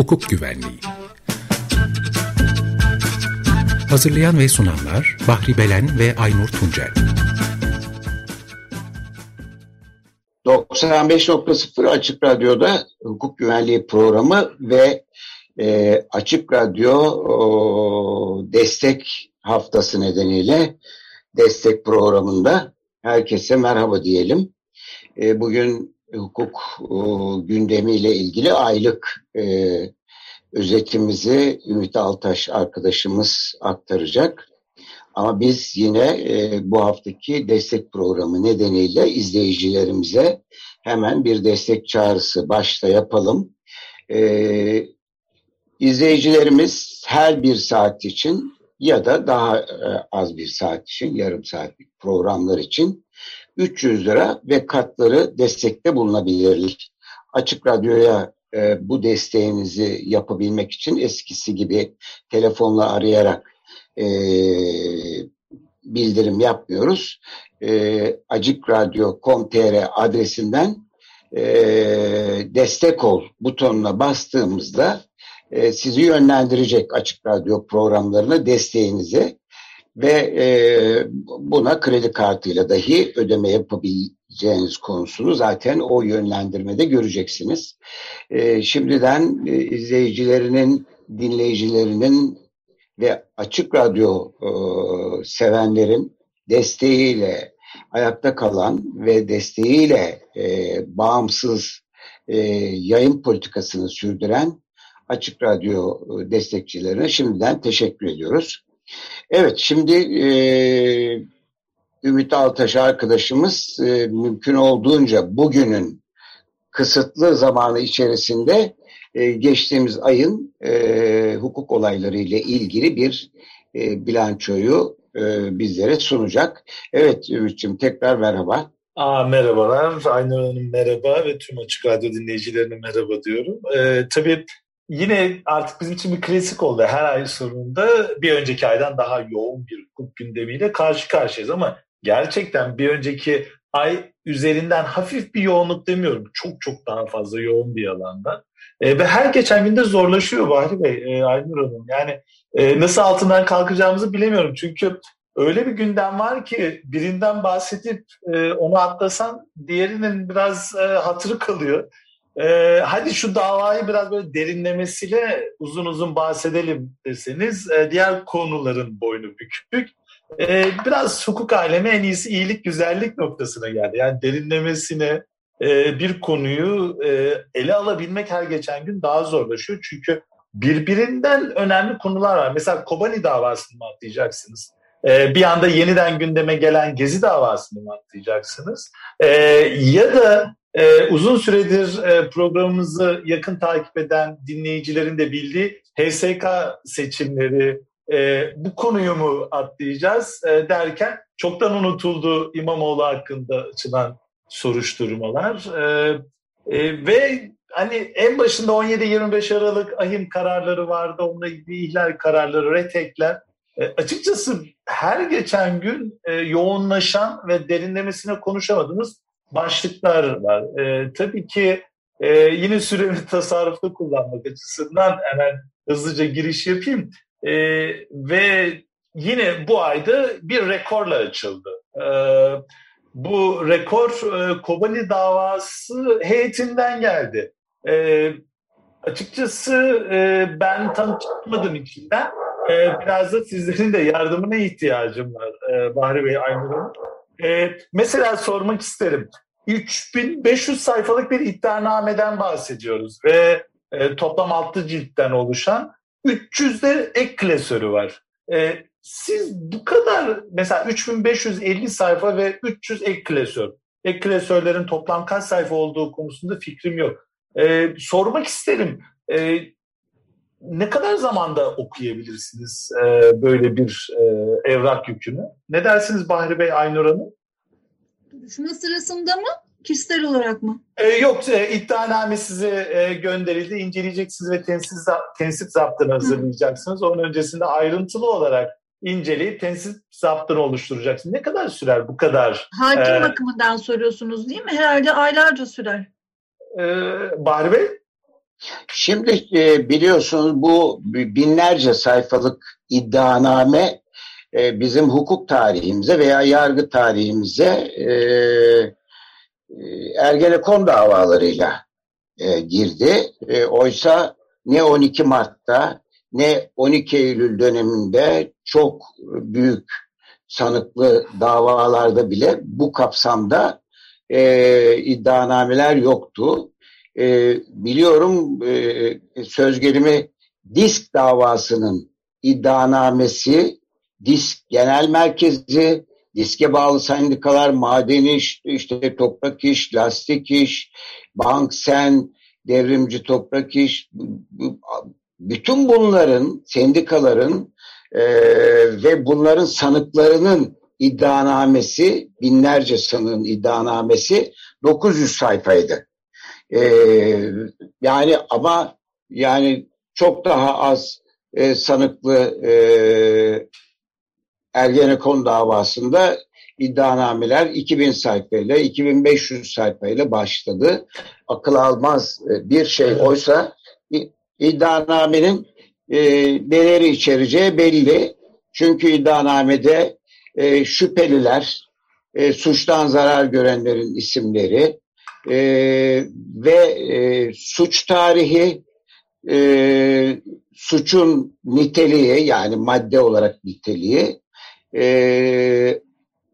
Hukuk Güvenliği Hazırlayan ve sunanlar Bahri Belen ve Aynur Tuncel 95.0 Açık Radyo'da hukuk güvenliği programı ve e, Açık Radyo o, destek haftası nedeniyle destek programında herkese merhaba diyelim. E, bugün hukuk o, gündemiyle ilgili aylık e, özetimizi Ümit Altaş arkadaşımız aktaracak. Ama biz yine e, bu haftaki destek programı nedeniyle izleyicilerimize hemen bir destek çağrısı başta yapalım. E, izleyicilerimiz her bir saat için ya da daha e, az bir saat için, yarım saatlik programlar için 300 lira ve katları destekte bulunabilirler. Açık Radyo'ya e, bu desteğinizi yapabilmek için eskisi gibi telefonla arayarak e, bildirim yapmıyoruz. E, acikradyo.com.tr adresinden e, destek ol butonuna bastığımızda e, sizi yönlendirecek Açık Radyo programlarına desteğinize ve e, buna kredi kartıyla dahi ödeme yapabileceğiniz konusunu zaten o yönlendirmede göreceksiniz. E, şimdiden e, izleyicilerinin, dinleyicilerinin ve Açık Radyo e, sevenlerin desteğiyle ayakta kalan ve desteğiyle e, bağımsız e, yayın politikasını sürdüren Açık Radyo e, destekçilerine şimdiden teşekkür ediyoruz. Evet, şimdi e, Ümit Altaş arkadaşımız e, mümkün olduğunca bugünün kısıtlı zamanı içerisinde e, geçtiğimiz ayın e, hukuk olayları ile ilgili bir e, bilançoyu e, bizlere sunacak. Evet Ümit'ciğim tekrar merhaba. Aa, merhabalar, Aynur Hanım merhaba ve tüm Açık Radyo dinleyicilerine merhaba diyorum. Ee, tabii yine artık bizim için bir klasik oldu. Her ay sonunda bir önceki aydan daha yoğun bir hukuk gündemiyle karşı karşıyayız ama gerçekten bir önceki ay üzerinden hafif bir yoğunluk demiyorum. Çok çok daha fazla yoğun bir alanda. E, ve her geçen günde zorlaşıyor Bahri Bey, e, Aynur Hanım. Yani e, nasıl altından kalkacağımızı bilemiyorum. Çünkü öyle bir gündem var ki birinden bahsedip e, onu atlasan diğerinin biraz e, hatırı kalıyor. E, hadi şu davayı biraz böyle derinlemesiyle uzun uzun bahsedelim deseniz e, diğer konuların boynu bükük. E, biraz hukuk alemi en iyisi iyilik güzellik noktasına geldi. Yani derinlemesine e, bir konuyu e, ele alabilmek her geçen gün daha zorlaşıyor. Çünkü birbirinden önemli konular var. Mesela Kobani davasını mı atlayacaksınız? E, bir anda yeniden gündeme gelen Gezi davasını mı atlayacaksınız? E, ya da e, uzun süredir e, programımızı yakın takip eden dinleyicilerin de bildiği HSK seçimleri e, bu konuyu mu atlayacağız e, derken çoktan unutuldu İmamoğlu hakkında açılan soruşturmalar e, e, ve hani en başında 17-25 Aralık ahim kararları vardı. Onunla ilgili ihlal kararları, retekler. E, açıkçası her geçen gün e, yoğunlaşan ve derinlemesine konuşamadığımız başlıklar var. E, tabii ki e, yine süremi tasarruflu kullanmak açısından hemen hızlıca giriş yapayım. E, ve yine bu ayda bir rekorla açıldı. E, bu rekor e, Kobani davası heyetinden geldi. E, açıkçası e, ben tam çıkmadım içinden. E, biraz da sizlerin de yardımına ihtiyacım var e, Bahri Bey, Aynur Hanım. E, mesela sormak isterim. 3500 sayfalık bir iddianameden bahsediyoruz ve e, toplam 6 ciltten oluşan 300 de ek klasörü var. E, siz bu kadar mesela 3550 sayfa ve 300 ek klasör. Ek klasörlerin toplam kaç sayfa olduğu konusunda fikrim yok. Ee, sormak isterim. Ee, ne kadar zamanda okuyabilirsiniz e, böyle bir e, evrak yükünü? Ne dersiniz Bahri Bey, Aynur Hanım? Duruşma sırasında mı? Kişisel olarak mı? Ee, yok, e, iddianame size e, gönderildi. İnceleyeceksiniz ve tensip, tensip zaptını hazırlayacaksınız. Onun öncesinde ayrıntılı olarak inceleyip tensip zaptını oluşturacaksın. Ne kadar sürer bu kadar? Hakim ee, bakımından soruyorsunuz değil mi? Herhalde aylarca sürer. E, Bahri Bey? Şimdi e, biliyorsunuz bu binlerce sayfalık iddianame e, bizim hukuk tarihimize veya yargı tarihimize e, Ergenekon davalarıyla girdi. oysa ne 12 Mart'ta ne 12 Eylül döneminde çok büyük sanıklı davalarda bile bu kapsamda e, iddianameler yoktu. E, biliyorum e, söz gelimi disk davasının iddianamesi disk genel merkezi diske bağlı sendikalar, maden iş, işte toprak iş, lastik iş, bank sen, devrimci toprak iş, bütün bunların, sendikaların e, ve bunların sanıklarının iddianamesi, binlerce sanığın iddianamesi 900 sayfaydı. E, yani ama yani çok daha az e, sanıklı e, Ergenekon davasında iddianameler 2000 sayfayla, 2500 sayfayla başladı. Akıl almaz e, bir şey. Oysa iddianamenin e, neleri içereceği belli. Çünkü iddianamede e, şüpheliler, e, suçtan zarar görenlerin isimleri e, ve e, suç tarihi, e, suçun niteliği yani madde olarak niteliği, e,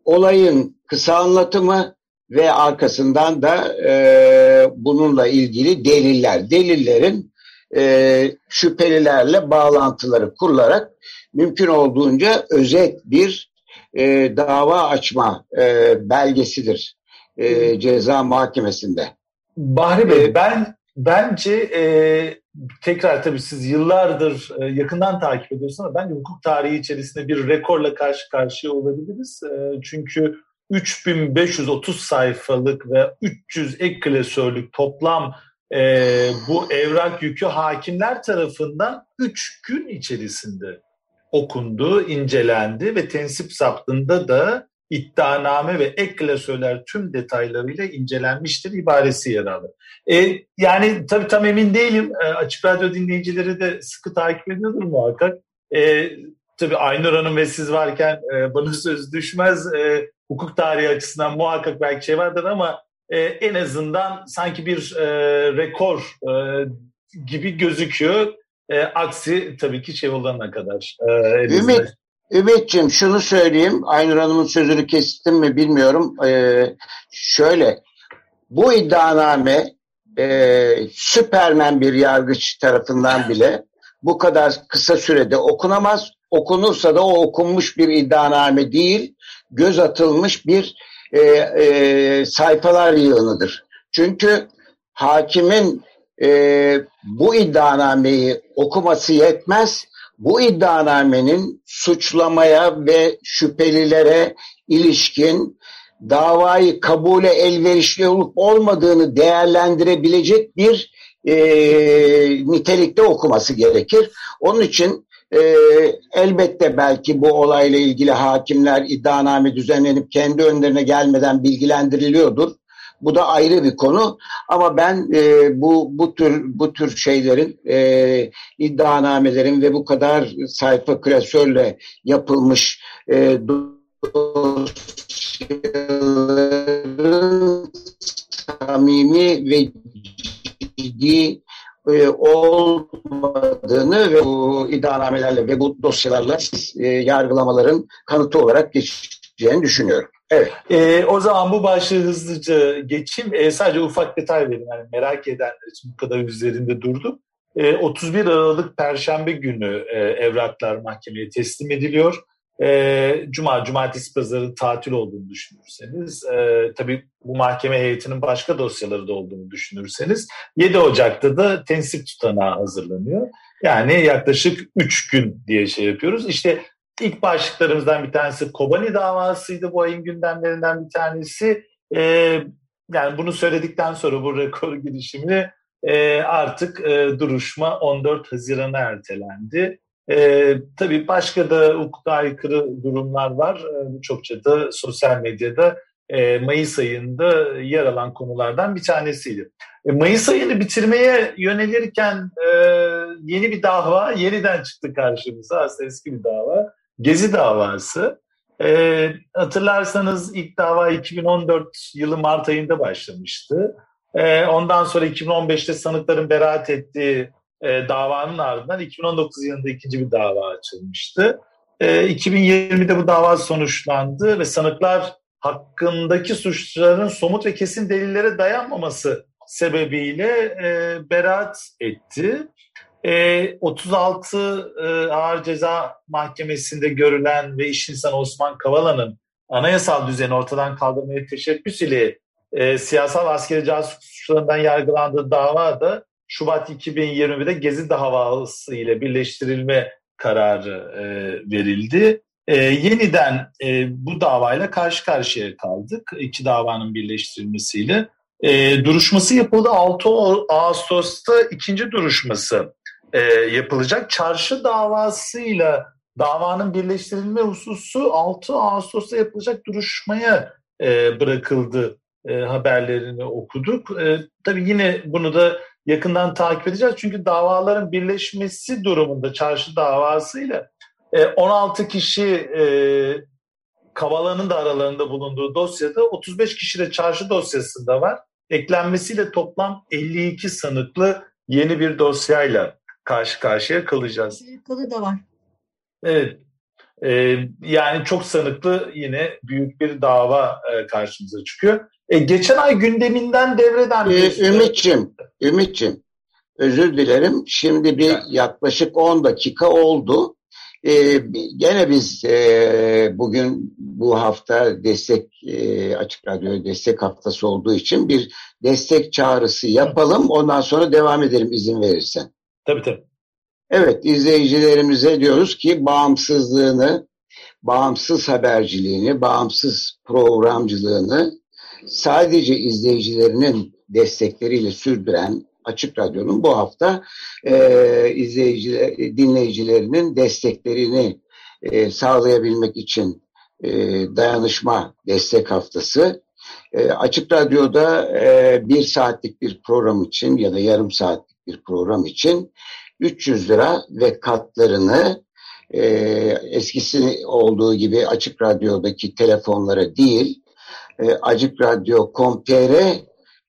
olayın kısa anlatımı ve arkasından da e, bununla ilgili deliller. Delillerin e, şüphelilerle bağlantıları kurularak mümkün olduğunca özet bir e, dava açma e, belgesidir e, ceza mahkemesinde. Bahri Bey, ben bence e, tekrar tabii siz yıllardır e, yakından takip ediyorsunuz ama bence hukuk tarihi içerisinde bir rekorla karşı karşıya olabiliriz. E, çünkü 3530 sayfalık ve 300 ek klasörlük toplam e, bu evrak yükü hakimler tarafından 3 gün içerisinde okundu, incelendi ve tensip zaptında da iddianame ve ek klasörler tüm detaylarıyla incelenmiştir ibaresi yer alır. E, yani tabii tam emin değilim. E, Açık Radyo dinleyicileri de sıkı takip ediyordur muhakkak. E, tabii Aynur Hanım ve siz varken e, bana söz düşmez. E, hukuk tarihi açısından muhakkak belki şey vardır ama e, en azından sanki bir e, rekor e, gibi gözüküyor. E, aksi tabii ki şey olana kadar. E, Ümit, Ümit'ciğim şunu söyleyeyim. Aynur Hanım'ın sözünü kestim mi bilmiyorum. Ee, şöyle, bu iddianame e, süpermen bir yargıç tarafından bile bu kadar kısa sürede okunamaz. Okunursa da o okunmuş bir iddianame değil, göz atılmış bir e, e, sayfalar yığınıdır. Çünkü hakimin e, bu iddianameyi okuması yetmez. Bu iddianamenin suçlamaya ve şüphelilere ilişkin davayı kabule elverişli olup olmadığını değerlendirebilecek bir e, nitelikte okuması gerekir. Onun için e, elbette belki bu olayla ilgili hakimler iddianame düzenlenip kendi önlerine gelmeden bilgilendiriliyordur. Bu da ayrı bir konu ama ben e, bu bu tür bu tür şeylerin e, iddianamelerin ve bu kadar sayfa klasörle yapılmış e, dosyaların samimi ve ciddi e, olmadığını ve bu iddianamelerle ve bu dosyalarla e, yargılamaların kanıtı olarak geçeceğini düşünüyorum. Evet. E, o zaman bu başlığı hızlıca geçeyim. E, sadece ufak detay vereyim. Yani merak edenler için bu kadar üzerinde durdum. E, 31 Aralık Perşembe günü e, evraklar mahkemeye teslim ediliyor. E, Cuma, Cumartesi, Pazarı tatil olduğunu düşünürseniz, e, tabii bu mahkeme heyetinin başka dosyaları da olduğunu düşünürseniz, 7 Ocak'ta da tensip tutanağı hazırlanıyor. Yani yaklaşık 3 gün diye şey yapıyoruz. İşte ilk başlıklarımızdan bir tanesi Kobani davasıydı bu ayın gündemlerinden bir tanesi. E, yani bunu söyledikten sonra bu rekor girişimi e, artık e, duruşma 14 Haziran'a ertelendi. E, tabii başka da hukuka aykırı durumlar var. E, çokça da sosyal medyada e, Mayıs ayında yer alan konulardan bir tanesiydi. E, Mayıs ayını bitirmeye yönelirken e, yeni bir dava yeniden çıktı karşımıza. Aslında eski bir dava. Gezi davası. E, hatırlarsanız ilk dava 2014 yılı Mart ayında başlamıştı. E, ondan sonra 2015'te sanıkların beraat ettiği e, davanın ardından 2019 yılında ikinci bir dava açılmıştı. E, 2020'de bu dava sonuçlandı ve sanıklar hakkındaki suçların somut ve kesin delillere dayanmaması sebebiyle e, beraat etti. E, 36 e, Ağır Ceza Mahkemesi'nde görülen ve iş insanı Osman Kavala'nın anayasal düzeni ortadan kaldırmaya teşebbüs ile e, siyasal askeri casus suçlarından yargılandığı dava da Şubat 2020'de Gezi davası ile birleştirilme kararı e, verildi. E, yeniden e, bu davayla karşı karşıya kaldık. İki davanın birleştirilmesiyle. E, duruşması yapıldı. 6 Ağustos'ta ikinci duruşması e, yapılacak. Çarşı davasıyla davanın birleştirilme hususu 6 Ağustos'ta yapılacak duruşmaya e, bırakıldı e, haberlerini okuduk. E, tabii yine bunu da yakından takip edeceğiz. Çünkü davaların birleşmesi durumunda çarşı davasıyla 16 e, kişi e, Kavala'nın da aralarında bulunduğu dosyada 35 kişi de çarşı dosyasında var. Eklenmesiyle toplam 52 sanıklı yeni bir dosyayla karşı karşıya kalacağız. Sanıklı da var. Evet. Ee, yani çok sanıklı yine büyük bir dava e, karşımıza çıkıyor. E, geçen ay gündeminden devreden bir... Ee, Ümit'ciğim, Ümit'ciğim özür dilerim. Şimdi bir yaklaşık 10 dakika oldu. Ee, gene biz e, bugün bu hafta destek e, açık radyo destek haftası olduğu için bir destek çağrısı yapalım. Ondan sonra devam edelim izin verirsen. Tabii tabii. Evet izleyicilerimize diyoruz ki bağımsızlığını, bağımsız haberciliğini, bağımsız programcılığını sadece izleyicilerinin destekleriyle sürdüren Açık Radyo'nun bu hafta e, izleyiciler, dinleyicilerinin desteklerini e, sağlayabilmek için e, dayanışma destek haftası. E, Açık Radyo'da e, bir saatlik bir program için ya da yarım saatlik bir program için 300 lira ve katlarını e, eskisi olduğu gibi Açık Radyo'daki telefonlara değil e, Açık Radyo.com.tr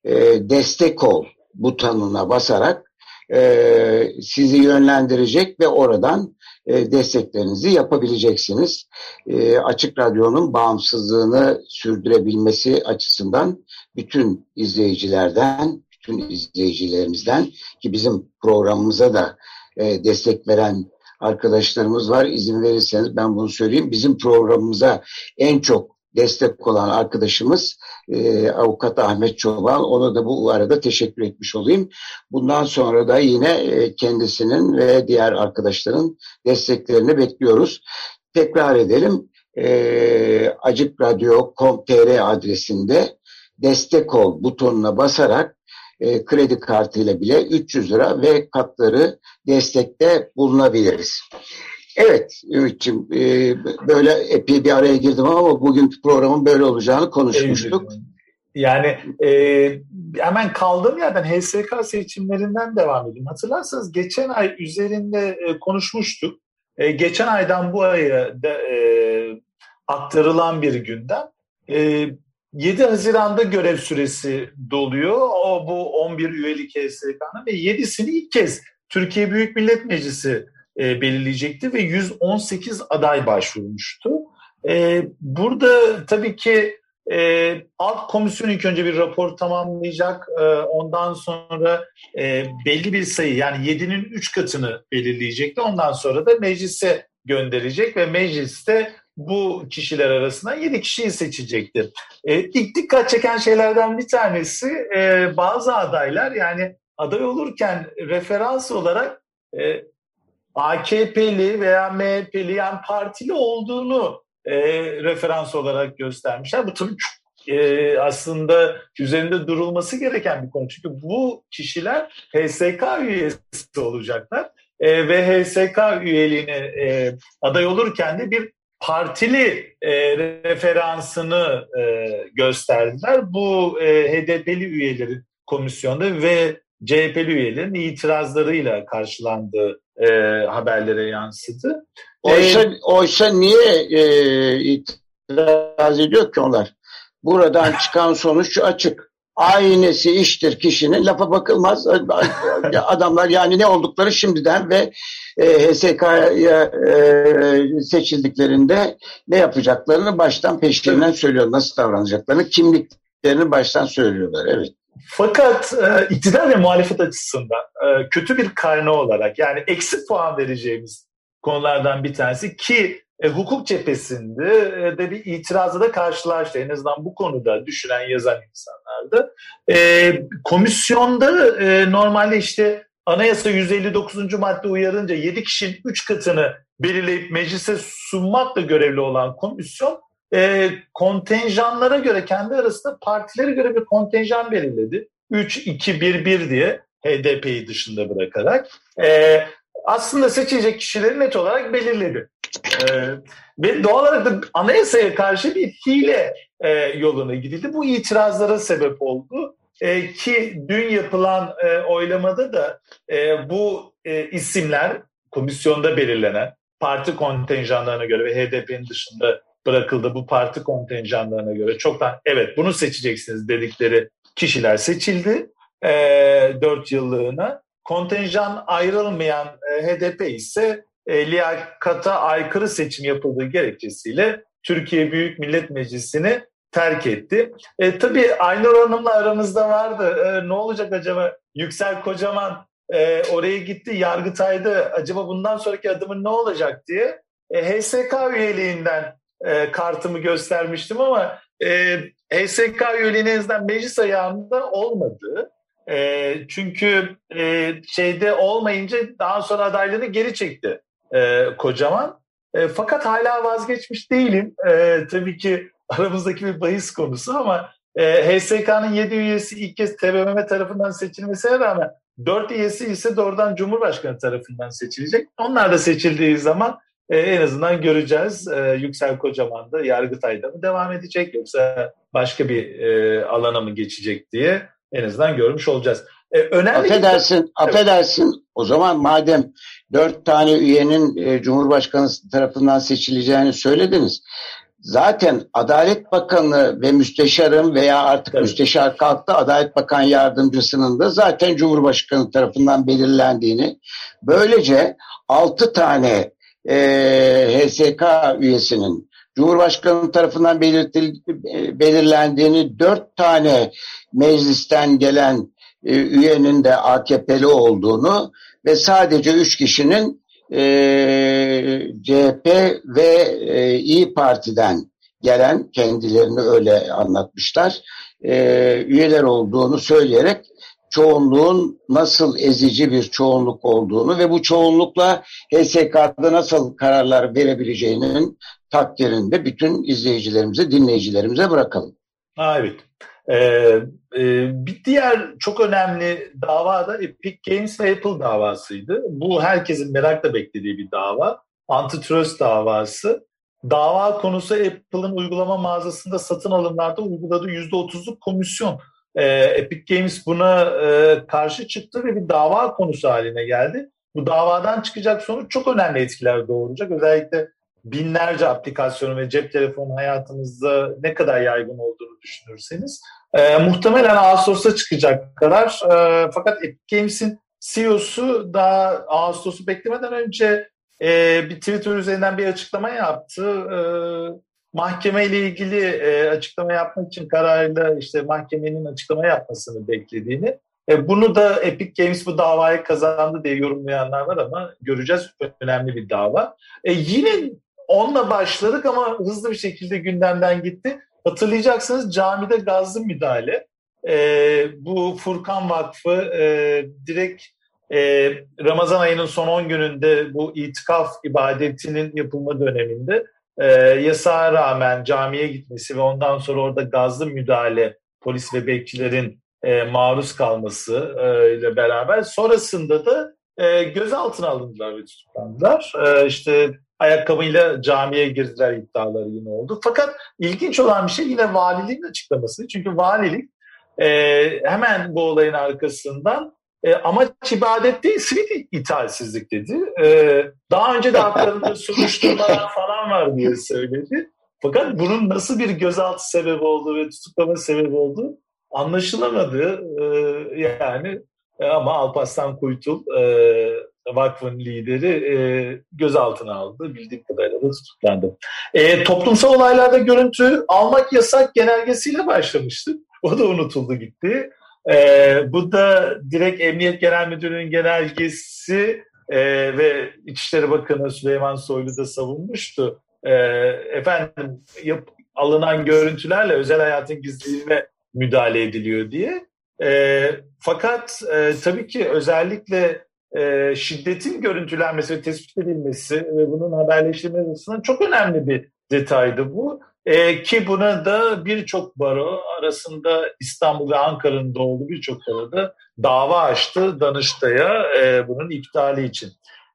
e, destek ol butonuna basarak e, sizi yönlendirecek ve oradan e, desteklerinizi yapabileceksiniz. E, Açık Radyo'nun bağımsızlığını sürdürebilmesi açısından bütün izleyicilerden, bütün izleyicilerimizden ki bizim programımıza da e, destek veren arkadaşlarımız var. İzin verirseniz ben bunu söyleyeyim. Bizim programımıza en çok destek olan arkadaşımız e, avukat Ahmet Çoban. Ona da bu arada teşekkür etmiş olayım. Bundan sonra da yine e, kendisinin ve diğer arkadaşların desteklerini bekliyoruz. Tekrar edelim. E, acikradyo.com.tr adresinde destek ol butonuna basarak e, kredi kartıyla bile 300 lira ve katları destekte bulunabiliriz. Evet Ümit'ciğim e, böyle epey bir araya girdim ama bugün programın böyle olacağını konuşmuştuk. Yani e, hemen kaldığım yerden HSK seçimlerinden devam edeyim. Hatırlarsanız geçen ay üzerinde e, konuşmuştuk. E, geçen aydan bu aya de, e, aktarılan bir gündem. E, 7 Haziran'da görev süresi doluyor. O bu 11 üyelik HSK'nın ve 7'sini ilk kez Türkiye Büyük Millet Meclisi e, belirleyecekti ve 118 aday başvurmuştu. E, burada tabii ki e, alt komisyon ilk önce bir rapor tamamlayacak. E, ondan sonra e, belli bir sayı yani 7'nin 3 katını belirleyecekti. Ondan sonra da meclise gönderecek ve mecliste bu kişiler arasında 7 kişiyi seçecektir. E, ilk dikkat çeken şeylerden bir tanesi e, bazı adaylar yani aday olurken referans olarak e, AKP'li veya MHP'li yani partili olduğunu e, referans olarak göstermişler. Bu tabii çok e, aslında üzerinde durulması gereken bir konu. Çünkü bu kişiler HSK üyesi olacaklar. E, ve HSK üyeliğine e, aday olurken de bir partili e, referansını e, gösterdiler. Bu e, HDP'li üyelerin komisyonda ve CHP'li üyelerin itirazlarıyla karşılandığı e, haberlere yansıdı. Oysa, e, oysa niye e, itiraz ediyor ki onlar? Buradan çıkan sonuç açık. Aynesi iştir kişinin lafa bakılmaz. Adamlar yani ne oldukları şimdiden ve e, HSK'ya e, seçildiklerinde ne yapacaklarını baştan peşinden söylüyor. Nasıl davranacaklarını, kimliklerini baştan söylüyorlar. Evet. Fakat e, iktidar ve muhalefet açısından e, kötü bir kaynağı olarak yani eksi puan vereceğimiz konulardan bir tanesi ki e, hukuk cephesinde e, de bir itirazla da karşılaştı. En azından bu konuda düşünen, yazan insanlardı. E, komisyonda e, normalde işte anayasa 159. madde uyarınca 7 kişinin 3 katını belirleyip meclise sunmakla görevli olan komisyon e, kontenjanlara göre kendi arasında partilere göre bir kontenjan belirledi. 3-2-1-1 diye HDP'yi dışında bırakarak. E, aslında seçecek kişileri net olarak belirledi. Ee, ve doğal olarak da anayasaya karşı bir hile e, yoluna gidildi. Bu itirazlara sebep oldu. E, ki dün yapılan e, oylamada da e, bu e, isimler komisyonda belirlenen parti kontenjanlarına göre ve HDP'nin dışında bırakıldı bu parti kontenjanlarına göre çoktan evet bunu seçeceksiniz dedikleri kişiler seçildi e, 4 yıllığına. Kontenjan ayrılmayan e, HDP ise e, liyakata aykırı seçim yapıldığı gerekçesiyle Türkiye Büyük Millet Meclisi'ni terk etti. E, tabii Aynur Hanım'la aramızda vardı. E, ne olacak acaba? Yüksel Kocaman e, oraya gitti, Yargıtay'da acaba bundan sonraki adımın ne olacak diye e, HSK üyeliğinden e, kartımı göstermiştim ama e, HSK üyeliğinizden meclis ayağında olmadı. E, çünkü e, şeyde olmayınca daha sonra adaylığını geri çekti e, kocaman. E, fakat hala vazgeçmiş değilim. E, tabii ki aramızdaki bir bahis konusu ama e, HSK'nın 7 üyesi ilk kez TBMM tarafından seçilmesine rağmen 4 üyesi ise doğrudan Cumhurbaşkanı tarafından seçilecek. Onlar da seçildiği zaman e, en azından göreceğiz. E, Yüksel Kocaman da Yargıtay'da mı devam edecek yoksa başka bir e, alana mı geçecek diye en azından görmüş olacağız. E, önemli affedersin, bir... affedersin. O zaman madem dört tane üyenin e, Cumhurbaşkanı tarafından seçileceğini söylediniz. Zaten Adalet Bakanı ve müsteşarın veya artık evet. müsteşar kalktı Adalet Bakan Yardımcısının da zaten Cumhurbaşkanı tarafından belirlendiğini böylece altı tane e, HSK üyesinin Cumhurbaşkanı tarafından belirtil, e, belirlendiğini dört tane meclisten gelen e, üyenin de AKP'li olduğunu ve sadece üç kişinin e, CHP ve e, İyi Parti'den gelen kendilerini öyle anlatmışlar e, üyeler olduğunu söyleyerek çoğunluğun nasıl ezici bir çoğunluk olduğunu ve bu çoğunlukla HSK'da nasıl kararlar verebileceğinin takdirinde bütün izleyicilerimize, dinleyicilerimize bırakalım. Evet. Ee, e, bir diğer çok önemli dava da Epic Games ve Apple davasıydı. Bu herkesin merakla beklediği bir dava. Antitrust davası. Dava konusu Apple'ın uygulama mağazasında satın alımlarda uyguladığı %30'luk komisyon. Ee, Epic Games buna e, karşı çıktı ve bir dava konusu haline geldi. Bu davadan çıkacak sonuç çok önemli etkiler doğuracak. Özellikle binlerce aplikasyonu ve cep telefonu hayatımızda ne kadar yaygın olduğunu düşünürseniz e, muhtemelen Ağustos'ta çıkacak kadar. E, fakat Epic Games'in CEO'su daha Ağustos'u beklemeden önce e, bir Twitter üzerinden bir açıklama yaptı. E, mahkeme ile ilgili e, açıklama yapmak için kararıyla işte mahkemenin açıklama yapmasını beklediğini. E, bunu da Epic Games bu davayı kazandı diye yorumlayanlar var ama göreceğiz. Önemli bir dava. E, yine onunla başladık ama hızlı bir şekilde gündemden gitti. Hatırlayacaksınız camide gazlı müdahale. E, bu Furkan Vakfı e, direkt e, Ramazan ayının son 10 gününde bu itikaf ibadetinin yapılma döneminde e, yasağa rağmen camiye gitmesi ve ondan sonra orada gazlı müdahale polis ve bekçilerin e, maruz kalması e, ile beraber sonrasında da e, gözaltına alındılar ve tutuklandılar. E, işte ayakkabıyla camiye girdiler iddiaları yine oldu. Fakat ilginç olan bir şey yine valiliğin açıklaması. Çünkü valilik e, hemen bu olayın arkasından e, amaç ibadet değil sivil ithalsizlik dedi. E, daha önce de haklarında soruşturmalar falan var diye söyledi. Fakat bunun nasıl bir gözaltı sebebi olduğu ve tutuklama sebebi olduğu anlaşılamadı. E, yani e, ama Alparslan Kuytul e, vakfın lideri e, gözaltına aldı. Bildiğim kadarıyla da tutuklandı. E, toplumsal olaylarda görüntü almak yasak genelgesiyle başlamıştı. O da unutuldu gitti. E, bu da direkt Emniyet Genel Müdürlüğü'nün genelgesi e, ve İçişleri Bakanı Süleyman Soylu da savunmuştu. E, efendim yap, alınan görüntülerle özel hayatın gizliliğine müdahale ediliyor diye. E, fakat e, tabii ki özellikle e, şiddetin görüntülenmesi ve tespit edilmesi ve bunun haberleştirilmesi açısından çok önemli bir detaydı bu. E, ki buna da birçok baro arasında İstanbul ve Ankara'nın da olduğu birçok baroda dava açtı Danıştay'a e, bunun iptali için.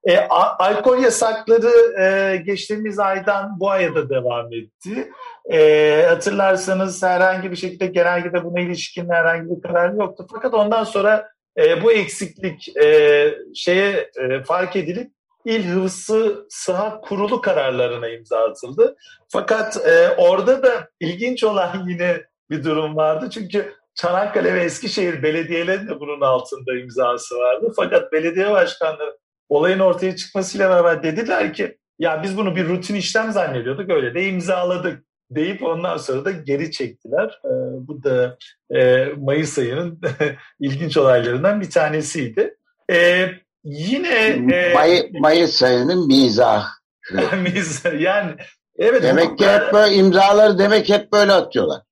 E, alkol yasakları e, geçtiğimiz aydan bu aya da devam etti. E, hatırlarsanız herhangi bir şekilde genelgede buna ilişkin herhangi bir karar yoktu. Fakat ondan sonra e, bu eksiklik e, şeye e, fark edilip İl Hıfzı Sıhhat Kurulu kararlarına imza atıldı. Fakat e, orada da ilginç olan yine bir durum vardı. Çünkü Çanakkale ve Eskişehir belediyelerinin de bunun altında imzası vardı. Fakat belediye başkanları olayın ortaya çıkmasıyla beraber dediler ki ya biz bunu bir rutin işlem zannediyorduk öyle de imzaladık deyip ondan sonra da geri çektiler. E, bu da e, Mayıs ayının ilginç olaylarından bir tanesiydi. E, yine e, May, Mayıs ayının mizahı. yani evet. Demek ki hep böyle imzaları demek hep böyle atıyorlar.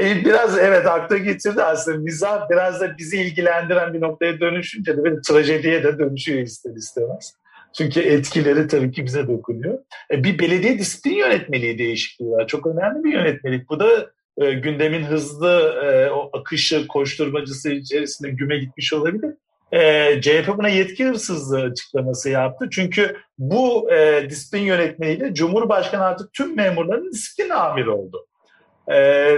E, biraz evet akla getirdi aslında mizah biraz da bizi ilgilendiren bir noktaya dönüşünce de bir trajediye de dönüşüyor ister istemez. Çünkü etkileri tabii ki bize dokunuyor. E, bir belediye disiplin yönetmeliği değişikliği var. Çok önemli bir yönetmelik. Bu da e, gündemin hızlı e, o akışı, koşturmacısı içerisinde güme gitmiş olabilir. E, CHP buna yetki hırsızlığı açıklaması yaptı. Çünkü bu e, disiplin yönetmeliğiyle Cumhurbaşkanı artık tüm memurların disiplin amiri oldu. E,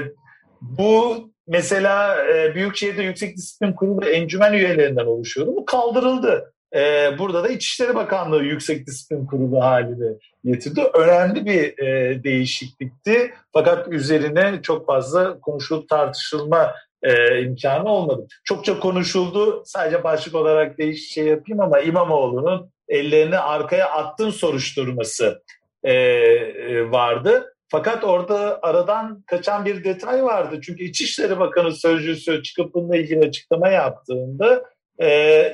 bu mesela e, Büyükşehir'de Yüksek Disiplin Kurulu encümen üyelerinden oluşuyordu. Bu kaldırıldı. E, burada da İçişleri Bakanlığı Yüksek Disiplin Kurulu haline getirdi. Önemli bir e, değişiklikti. Fakat üzerine çok fazla konuşulup tartışılma e, imkanı olmadı. Çokça konuşuldu. Sadece başlık olarak değiş şey yapayım ama İmamoğlu'nun ellerini arkaya attın soruşturması e, e, vardı. Fakat orada aradan kaçan bir detay vardı. Çünkü İçişleri Bakanı Sözcüsü çıkıp bununla ilgili açıklama yaptığında e,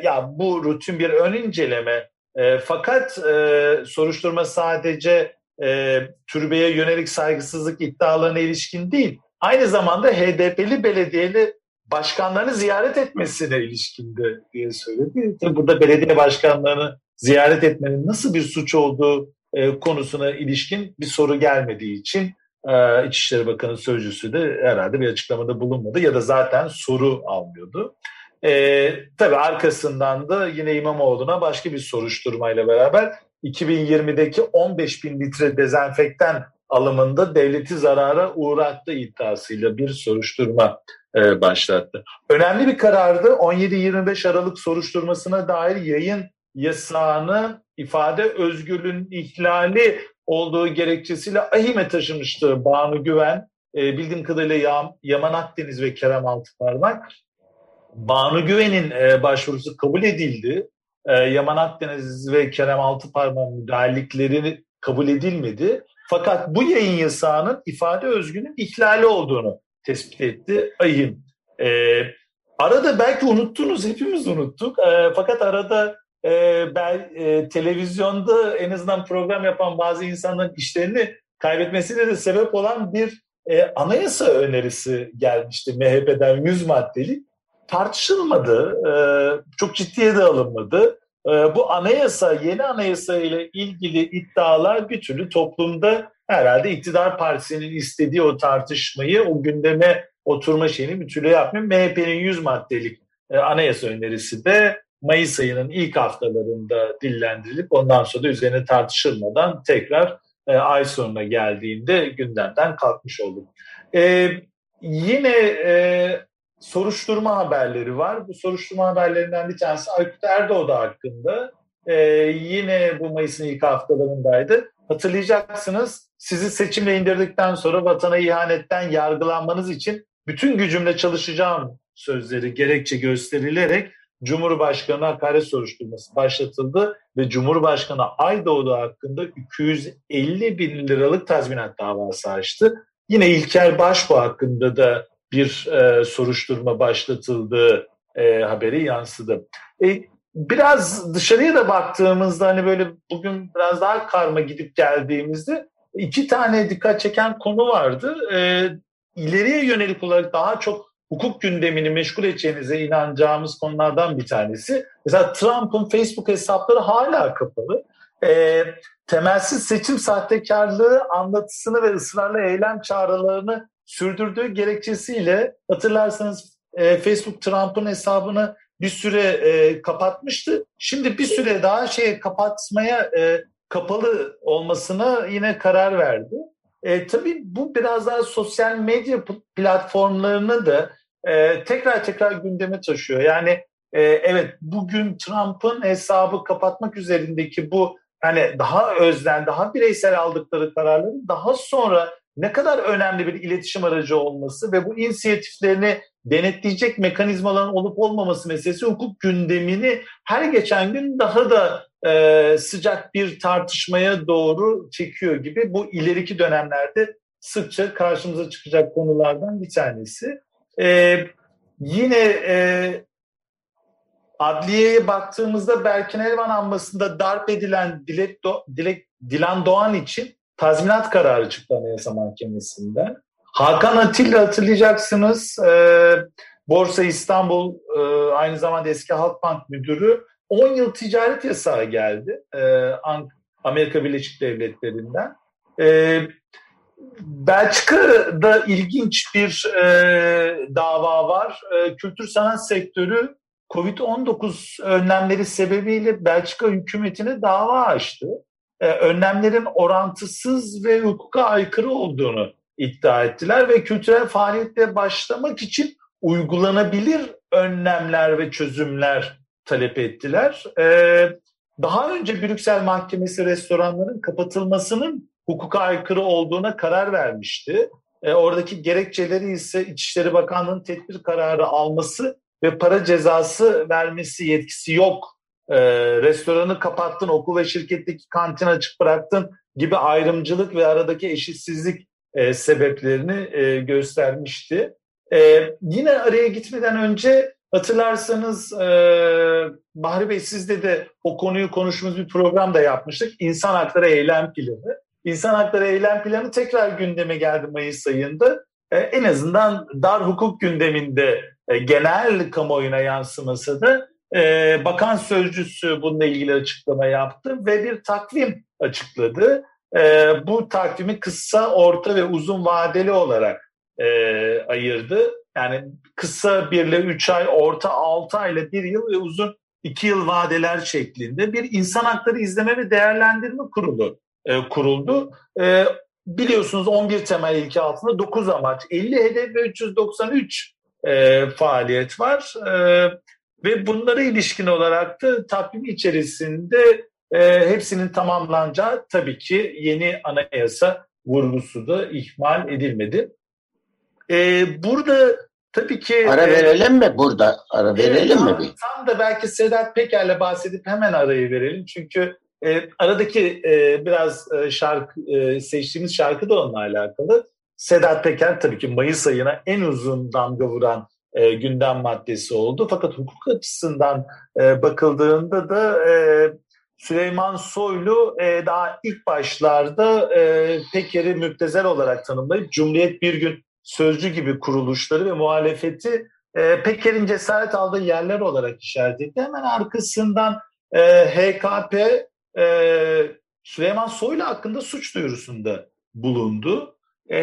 ya bu rutin bir ön inceleme e, fakat e, soruşturma sadece e, türbeye yönelik saygısızlık iddialarına ilişkin değil. Aynı zamanda HDP'li belediyeli başkanlarını ziyaret etmesine ilişkindi diye söyledi. Tabii burada belediye başkanlarını ziyaret etmenin nasıl bir suç olduğu e, konusuna ilişkin bir soru gelmediği için e, İçişleri Bakanı Sözcüsü de herhalde bir açıklamada bulunmadı ya da zaten soru almıyordu. E, tabii arkasından da yine İmamoğlu'na başka bir soruşturmayla beraber 2020'deki 15 bin litre dezenfektan alımında devleti zarara uğrattı iddiasıyla bir soruşturma e, başlattı. Önemli bir karardı. 17-25 Aralık soruşturmasına dair yayın yasağını ifade özgürlüğünün ihlali olduğu gerekçesiyle ahime taşımıştı Banu Güven. E, bildiğim kadarıyla Yaman Akdeniz ve Kerem Altıparmak. Banu Güven'in e, başvurusu kabul edildi. E, Yaman Akdeniz ve Kerem Altıparmak müdahalelikleri kabul edilmedi. Fakat bu yayın yasağının ifade özgürlüğünün ihlali olduğunu tespit etti ahim. E, arada belki unuttunuz, hepimiz unuttuk. E, fakat arada e, ben e, televizyonda en azından program yapan bazı insanların işlerini kaybetmesine de sebep olan bir e, anayasa önerisi gelmişti MHP'den 100 maddeli. Tartışılmadı, e, çok ciddiye de alınmadı. E, bu anayasa, yeni anayasa ile ilgili iddialar bir türlü toplumda herhalde iktidar partisinin istediği o tartışmayı, o gündeme oturma şeyini bir türlü yapmıyor. MHP'nin 100 maddelik e, anayasa önerisi de Mayıs ayının ilk haftalarında dillendirilip ondan sonra da üzerine tartışılmadan tekrar e, ay sonuna geldiğinde gündemden kalkmış oldu. E, yine e, soruşturma haberleri var. Bu soruşturma haberlerinden bir tanesi Aykut Erdoğdu hakkında. E, yine bu Mayıs'ın ilk haftalarındaydı. Hatırlayacaksınız sizi seçimle indirdikten sonra vatana ihanetten yargılanmanız için bütün gücümle çalışacağım sözleri gerekçe gösterilerek Cumhurbaşkanı hakaret soruşturması başlatıldı ve Cumhurbaşkanı Aydoğdu hakkında 250 bin liralık tazminat davası açtı. Yine İlker Başbuğ hakkında da bir e, soruşturma başlatıldığı e, haberi yansıdı. E, biraz dışarıya da baktığımızda hani böyle bugün biraz daha karma gidip geldiğimizde iki tane dikkat çeken konu vardı. E, ileriye yönelik olarak daha çok hukuk gündemini meşgul edeceğinize inanacağımız konulardan bir tanesi. Mesela Trump'ın Facebook hesapları hala kapalı. E, temelsiz seçim sahtekarlığı anlatısını ve ısrarlı eylem çağrılarını sürdürdüğü gerekçesiyle hatırlarsanız e, Facebook Trump'ın hesabını bir süre e, kapatmıştı. Şimdi bir süre daha şey kapatmaya e, kapalı olmasına yine karar verdi. E, tabii bu biraz daha sosyal medya platformlarını da e, tekrar tekrar gündeme taşıyor. Yani e, evet bugün Trump'ın hesabı kapatmak üzerindeki bu yani daha özden, daha bireysel aldıkları kararların daha sonra ne kadar önemli bir iletişim aracı olması ve bu inisiyatiflerini denetleyecek mekanizmaların olup olmaması meselesi hukuk gündemini her geçen gün daha da e, sıcak bir tartışmaya doğru çekiyor gibi bu ileriki dönemlerde sıkça karşımıza çıkacak konulardan bir tanesi. E, yine e, adliyeye baktığımızda Berkin Elvan anmasında darp edilen Dilek, Do Dilek, Dilan Doğan için tazminat kararı çıktı Anayasa Mahkemesi'nden. Hakan Atilla hatırlayacaksınız. E, Borsa İstanbul e, aynı zamanda eski Halkbank Müdürü 10 yıl ticaret yasağı geldi e, Amerika Birleşik Devletleri'nden. E, Belçika'da ilginç bir e, dava var. E, kültür sanat sektörü Covid-19 önlemleri sebebiyle Belçika hükümetine dava açtı. E, önlemlerin orantısız ve hukuka aykırı olduğunu iddia ettiler ve kültürel faaliyette başlamak için uygulanabilir önlemler ve çözümler talep ettiler. Ee, daha önce Brüksel Mahkemesi restoranların kapatılmasının hukuka aykırı olduğuna karar vermişti. Ee, oradaki gerekçeleri ise İçişleri Bakanlığı'nın tedbir kararı alması ve para cezası vermesi yetkisi yok. Ee, restoranı kapattın, okul ve şirketteki kantin açık bıraktın gibi ayrımcılık ve aradaki eşitsizlik e, sebeplerini e, göstermişti. E, yine araya gitmeden önce hatırlarsanız e, Bahri Bey sizde de o konuyu konuştuğumuz bir program da yapmıştık. İnsan Hakları Eylem Planı. İnsan Hakları Eylem Planı tekrar gündeme geldi Mayıs ayında. E, en azından dar hukuk gündeminde e, genel kamuoyuna yansıması da e, bakan sözcüsü bununla ilgili açıklama yaptı ve bir takvim açıkladı. E, bu takvimi kısa, orta ve uzun vadeli olarak e, ayırdı. Yani kısa bir ile üç ay, orta altı ay ile bir yıl ve uzun iki yıl vadeler şeklinde bir insan hakları izleme ve değerlendirme kurulu e, kuruldu. E, biliyorsunuz 11 temel ilke altında 9 amaç, 50 hedef ve 393 e, faaliyet var. E, ve bunlara ilişkin olarak da takvim içerisinde e, hepsinin tamamlanacağı tabii ki yeni anayasa vurgusu da ihmal edilmedi. E, burada tabii ki... Ara e, verelim mi burada? Ara verelim evet, mi? Bir? Tam da belki Sedat Peker'le bahsedip hemen arayı verelim. Çünkü e, aradaki e, biraz e, şarkı e, seçtiğimiz şarkı da onunla alakalı. Sedat Peker tabii ki Mayıs ayına en uzun damga vuran e, gündem maddesi oldu. Fakat hukuk açısından e, bakıldığında da e, Süleyman Soylu e, daha ilk başlarda e, Peker'i müptezel olarak tanımlayıp Cumhuriyet Bir Gün Sözcü gibi kuruluşları ve muhalefeti e, Peker'in cesaret aldığı yerler olarak işaret etti. Hemen arkasından e, HKP e, Süleyman Soylu hakkında suç duyurusunda bulundu. E,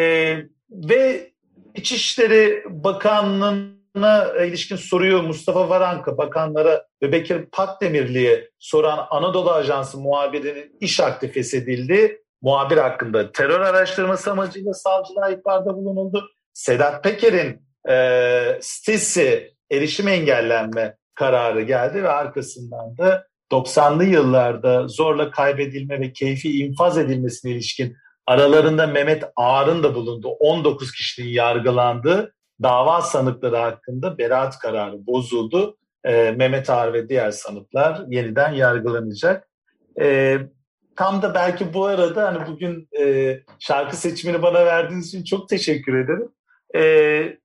ve İçişleri Bakanlığı'nın alanına ilişkin soruyu Mustafa Varanka bakanlara ve Bekir Pakdemirli'ye soran Anadolu Ajansı muhabirinin iş akti feshedildi. Muhabir hakkında terör araştırması amacıyla savcılığa ihbarda bulunuldu. Sedat Peker'in e, sitesi erişim engellenme kararı geldi ve arkasından da 90'lı yıllarda zorla kaybedilme ve keyfi infaz edilmesine ilişkin aralarında Mehmet Ağar'ın da bulunduğu 19 kişinin yargılandığı dava sanıkları hakkında beraat kararı bozuldu. E, Mehmet Ağar ve diğer sanıklar yeniden yargılanacak. E, tam da belki bu arada hani bugün e, şarkı seçimini bana verdiğiniz için çok teşekkür ederim. E,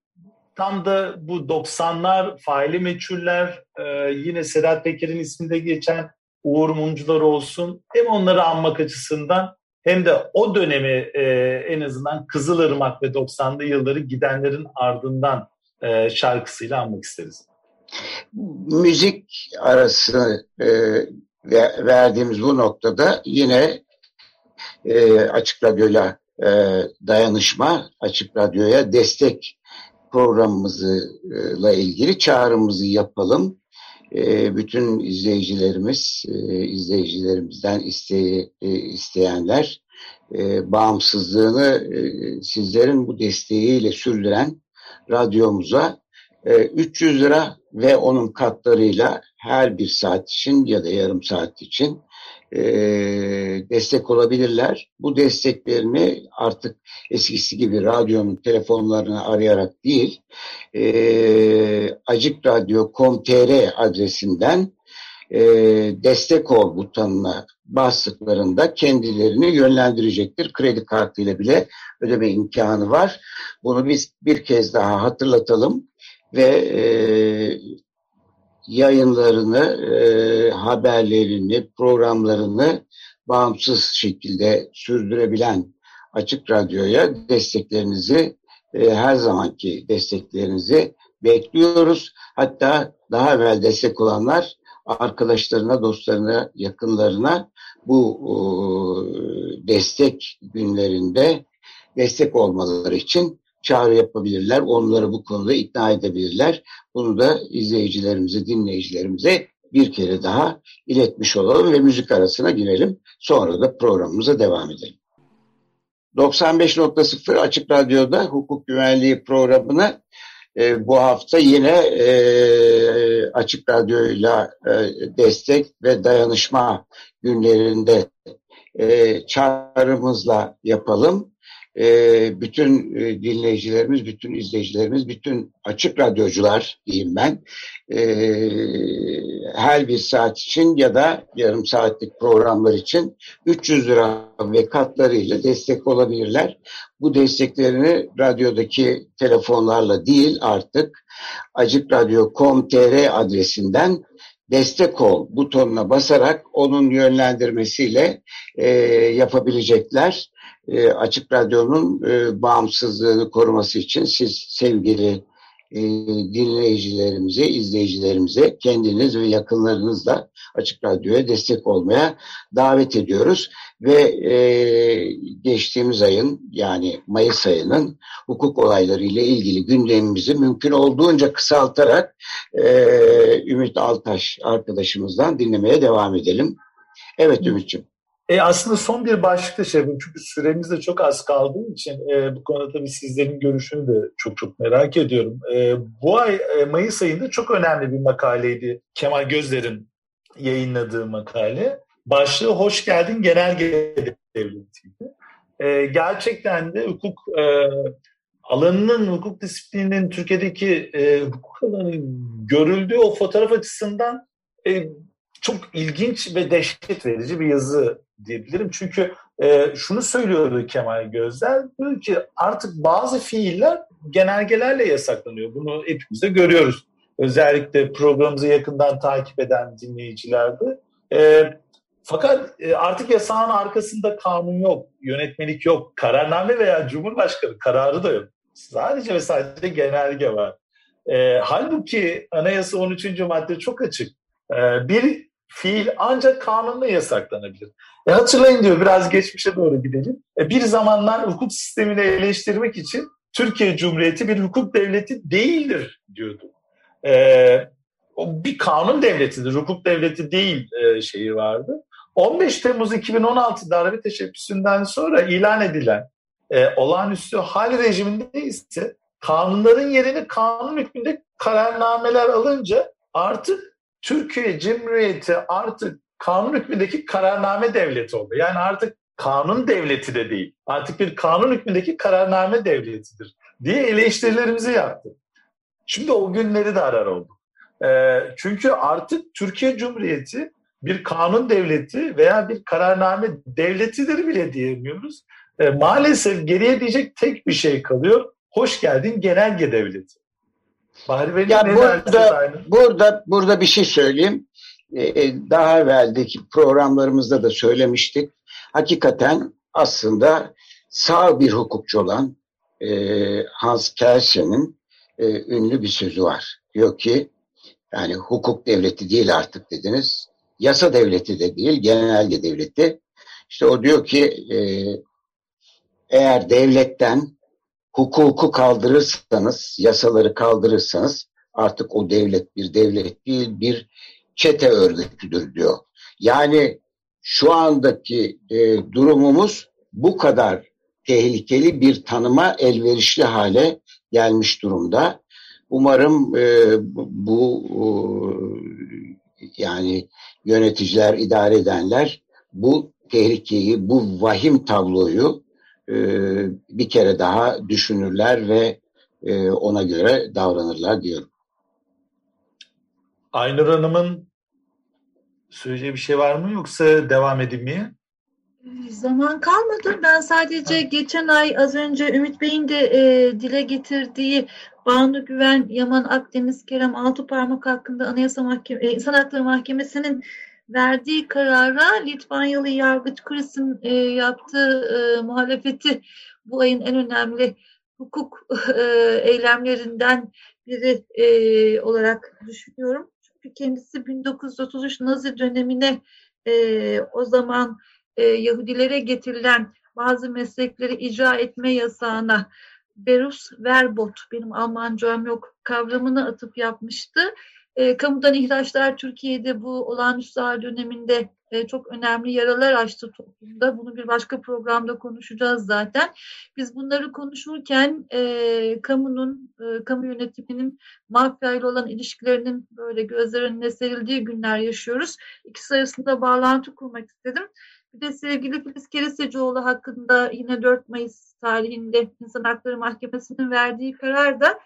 tam da bu 90'lar faili meçhuller e, yine Sedat Peker'in isminde geçen Uğur Mumcular olsun hem onları anmak açısından hem de o dönemi e, en azından Kızılırmak ve 90'lı yılları gidenlerin ardından e, şarkısıyla anmak isteriz. Müzik arası e, verdiğimiz bu noktada yine e, Açık Radyo'yla e, dayanışma, Açık Radyo'ya destek programımızla ilgili çağrımızı yapalım. E, bütün izleyicilerimiz, e, izleyicilerimizden e, isteyenler e, bağımsızlığını sizlerin bu desteğiyle sürdüren radyomuza e, 300 lira ve onun katlarıyla her bir saat için ya da yarım saat için e, destek olabilirler. Bu desteklerini artık eskisi gibi radyonun telefonlarını arayarak değil, e, acikradyo.com.tr adresinden e, destek ol butonuna bastıklarında kendilerini yönlendirecektir. Kredi kartıyla bile ödeme imkanı var. Bunu biz bir kez daha hatırlatalım ve e, yayınlarını, e, haberlerini, programlarını bağımsız şekilde sürdürebilen Açık Radyo'ya desteklerinizi, e, her zamanki desteklerinizi bekliyoruz. Hatta daha evvel destek olanlar arkadaşlarına, dostlarına, yakınlarına bu e, destek günlerinde destek olmaları için çağrı yapabilirler. Onları bu konuda ikna edebilirler. Bunu da izleyicilerimize, dinleyicilerimize bir kere daha iletmiş olalım ve müzik arasına girelim. Sonra da programımıza devam edelim. 95.0 Açık Radyo'da hukuk güvenliği programını e, bu hafta yine e, Açık Radyo'yla e, destek ve dayanışma günlerinde e, çağrımızla yapalım e, bütün dinleyicilerimiz, bütün izleyicilerimiz, bütün açık radyocular diyeyim ben e, her bir saat için ya da yarım saatlik programlar için 300 lira ve katlarıyla destek olabilirler. Bu desteklerini radyodaki telefonlarla değil artık acikradyo.com.tr adresinden destek ol butonuna basarak onun yönlendirmesiyle e, yapabilecekler e, Açık Radyo'nun e, bağımsızlığını koruması için siz sevgili e, dinleyicilerimize, izleyicilerimize kendiniz ve yakınlarınızla Açık Radyo'ya destek olmaya davet ediyoruz. Ve e, geçtiğimiz ayın yani Mayıs ayının hukuk olayları ile ilgili gündemimizi mümkün olduğunca kısaltarak e, Ümit Altaş arkadaşımızdan dinlemeye devam edelim. Evet Ümit'ciğim. E aslında son bir başlıkta şey yapayım. Çünkü süremiz de çok az kaldığı için e, bu konuda tabii sizlerin görüşünü de çok çok merak ediyorum. E, bu ay e, Mayıs ayında çok önemli bir makaleydi. Kemal Gözler'in yayınladığı makale. Başlığı Hoş Geldin Genelge Devleti'ydi. E, gerçekten de hukuk e, alanının, hukuk disiplininin Türkiye'deki e, hukuk alanının görüldüğü o fotoğraf açısından e, çok ilginç ve dehşet verici bir yazı diyebilirim. Çünkü e, şunu söylüyordu Kemal Gözler, diyor ki artık bazı fiiller genelgelerle yasaklanıyor. Bunu hepimiz de görüyoruz. Özellikle programımızı yakından takip eden dinleyicilerde. E, fakat e, artık yasağın arkasında kanun yok, yönetmelik yok, kararname veya cumhurbaşkanı kararı da yok. Sadece ve sadece genelge var. E, halbuki anayasa 13. madde çok açık. E, bir fiil ancak kanunla yasaklanabilir. E hatırlayın diyor biraz geçmişe doğru gidelim. E bir zamanlar hukuk sistemini eleştirmek için Türkiye Cumhuriyeti bir hukuk devleti değildir diyordu. E, o bir kanun devletidir, hukuk devleti değil e, şeyi vardı. 15 Temmuz 2016 darbe teşebbüsünden sonra ilan edilen e, olağanüstü hal rejiminde ise kanunların yerini kanun hükmünde kararnameler alınca artık Türkiye Cumhuriyeti artık kanun hükmündeki kararname devleti oldu. Yani artık kanun devleti de değil. Artık bir kanun hükmündeki kararname devletidir diye eleştirilerimizi yaptı. Şimdi o günleri de arar olduk. E, çünkü artık Türkiye Cumhuriyeti bir kanun devleti veya bir kararname devletidir bile diyemiyoruz. E, maalesef geriye diyecek tek bir şey kalıyor. Hoş geldin genelge devleti. Bahri Bey ya burada, burada, burada bir şey söyleyeyim. Ee, daha evveldeki programlarımızda da söylemiştik. Hakikaten aslında sağ bir hukukçu olan e, Hans Kelsen'in e, ünlü bir sözü var. Diyor ki yani hukuk devleti değil artık dediniz. Yasa devleti de değil, genelge devleti. İşte o diyor ki e, eğer devletten hukuku kaldırırsanız, yasaları kaldırırsanız artık o devlet bir devlet değil, bir çete örgütüdür diyor. Yani şu andaki e, durumumuz bu kadar tehlikeli bir tanıma elverişli hale gelmiş durumda. Umarım e, bu e, yani yöneticiler, idare edenler bu tehlikeyi, bu vahim tabloyu e, bir kere daha düşünürler ve e, ona göre davranırlar diyorum. Aynur Hanım'ın söyleyeceği bir şey var mı yoksa devam edeyim mi? Zaman kalmadı. Ben sadece geçen ay az önce Ümit Bey'in de e, dile getirdiği Banu Güven, Yaman Akdeniz, Kerem Altıparmak hakkında Anayasa Mahkeme, İnsan Hakları Mahkemesi'nin verdiği karara Litvanyalı yargıç Chris'in e, yaptığı e, muhalefeti bu ayın en önemli hukuk e, eylemlerinden biri e, olarak düşünüyorum. Çünkü kendisi 1933 Nazi dönemine e, o zaman e, Yahudilere getirilen bazı meslekleri icra etme yasağına Berus Verbot, benim Almancam yok kavramını atıp yapmıştı. E, kamudan ihraçlar Türkiye'de bu olağanüstü hal döneminde e, çok önemli yaralar açtı toplumda. Bunu bir başka programda konuşacağız zaten. Biz bunları konuşurken e, kamunun, e, kamu yönetiminin mafyayla olan ilişkilerinin böyle gözler önüne serildiği günler yaşıyoruz. İkisi arasında bağlantı kurmak istedim. Bir de sevgili Filiz Keresecioğlu hakkında yine 4 Mayıs tarihinde İnsan Hakları Mahkemesi'nin verdiği karar da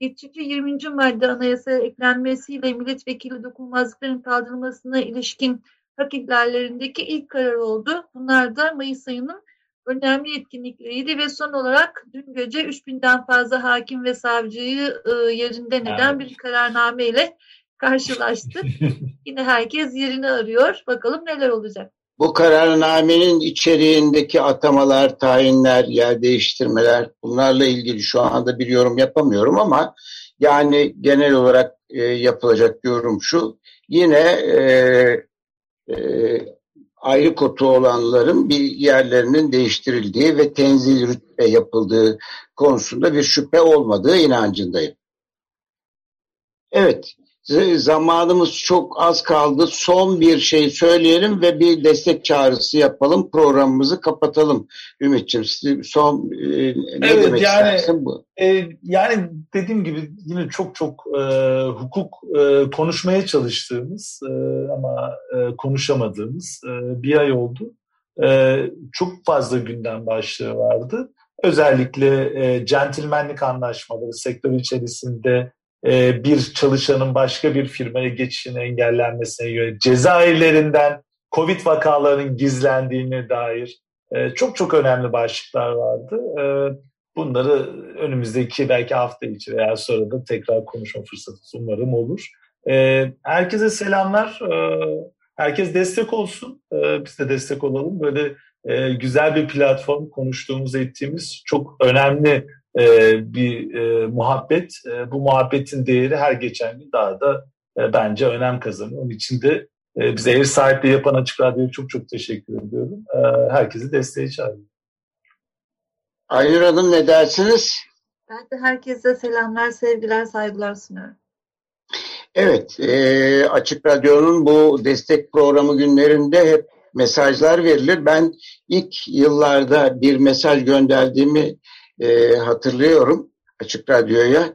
geçici 20. madde anayasaya eklenmesiyle milletvekili dokunulmazlıkların kaldırılmasına ilişkin hak ihlallerindeki ilk karar oldu. Bunlar da Mayıs ayının önemli etkinlikleriydi ve son olarak dün gece 3000'den fazla hakim ve savcıyı e, yerinde neden evet. bir kararname ile karşılaştı. Yine herkes yerini arıyor. Bakalım neler olacak. Bu kararnamenin içeriğindeki atamalar, tayinler, yer değiştirmeler bunlarla ilgili şu anda bir yorum yapamıyorum ama yani genel olarak e, yapılacak yorum şu. Yine e, e, ayrı kotu olanların bir yerlerinin değiştirildiği ve tenzil rütbe yapıldığı konusunda bir şüphe olmadığı inancındayım. Evet, zamanımız çok az kaldı. Son bir şey söyleyelim ve bir destek çağrısı yapalım. Programımızı kapatalım. Ümit'ciğim son e, ne evet, demek yani, istersin bu? E, yani dediğim gibi yine çok çok e, hukuk e, konuşmaya çalıştığımız e, ama e, konuşamadığımız e, bir ay oldu. E, çok fazla gündem başlığı vardı. Özellikle e, centilmenlik anlaşmaları sektör içerisinde bir çalışanın başka bir firmaya geçişini engellenmesine yönelik cezaevlerinden Covid vakalarının gizlendiğine dair e, çok çok önemli başlıklar vardı. E, bunları önümüzdeki belki hafta içi veya sonra da tekrar konuşma fırsatı umarım olur. Herkese selamlar. Herkes destek olsun. Biz de destek olalım. Böyle güzel bir platform konuştuğumuz, ettiğimiz çok önemli e, bir e, muhabbet. E, bu muhabbetin değeri her geçen gün daha da e, bence önem kazanıyor. Onun için de e, bize ev sahipliği yapan Açık Radyo'ya çok çok teşekkür ediyorum. E, herkesi desteğe çağırıyorum. Aynur Hanım ne dersiniz? Ben de herkese selamlar, sevgiler, saygılar sunuyorum. Evet, e, Açık Radyo'nun bu destek programı günlerinde hep mesajlar verilir. Ben ilk yıllarda bir mesaj gönderdiğimi e, hatırlıyorum Açık Radyo'ya.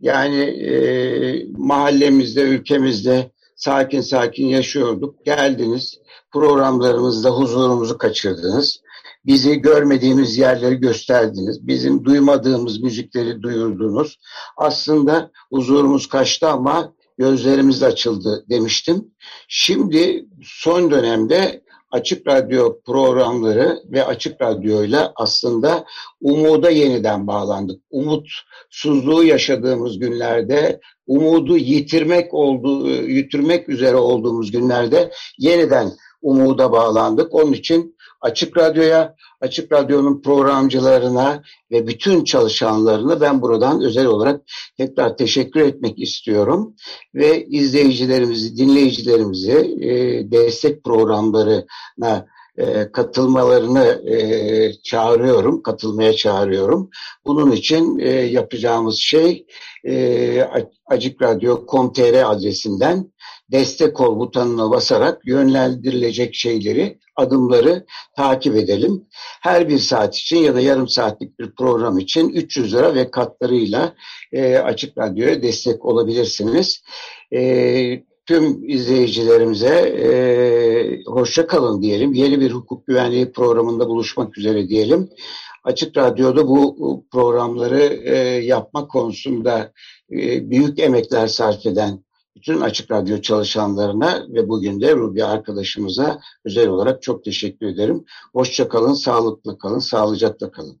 Yani e, mahallemizde, ülkemizde sakin sakin yaşıyorduk. Geldiniz, programlarımızda huzurumuzu kaçırdınız. Bizi görmediğimiz yerleri gösterdiniz. Bizim duymadığımız müzikleri duyurdunuz. Aslında huzurumuz kaçtı ama gözlerimiz açıldı demiştim. Şimdi son dönemde Açık Radyo programları ve Açık Radyo ile aslında umuda yeniden bağlandık. Umutsuzluğu yaşadığımız günlerde, umudu yitirmek olduğu, yitirmek üzere olduğumuz günlerde yeniden umuda bağlandık. Onun için Açık Radyo'ya, Açık Radyo'nun programcılarına ve bütün çalışanlarını ben buradan özel olarak tekrar teşekkür etmek istiyorum. Ve izleyicilerimizi, dinleyicilerimizi e, destek programlarına e, katılmalarını e, çağırıyorum, katılmaya çağırıyorum. Bunun için e, yapacağımız şey e, acikradyo.com.tr adresinden destek ol butonuna basarak yönlendirilecek şeyleri, adımları takip edelim. Her bir saat için ya da yarım saatlik bir program için 300 lira ve katlarıyla e, Açık Radyo'ya destek olabilirsiniz. E, tüm izleyicilerimize e, hoşça kalın diyelim. Yeni bir hukuk güvenliği programında buluşmak üzere diyelim. Açık Radyo'da bu programları e, yapma konusunda e, büyük emekler sarf eden bütün Açık Radyo çalışanlarına ve bugün de Rubi arkadaşımıza özel olarak çok teşekkür ederim. Hoşça kalın, sağlıklı kalın, sağlıcakla kalın.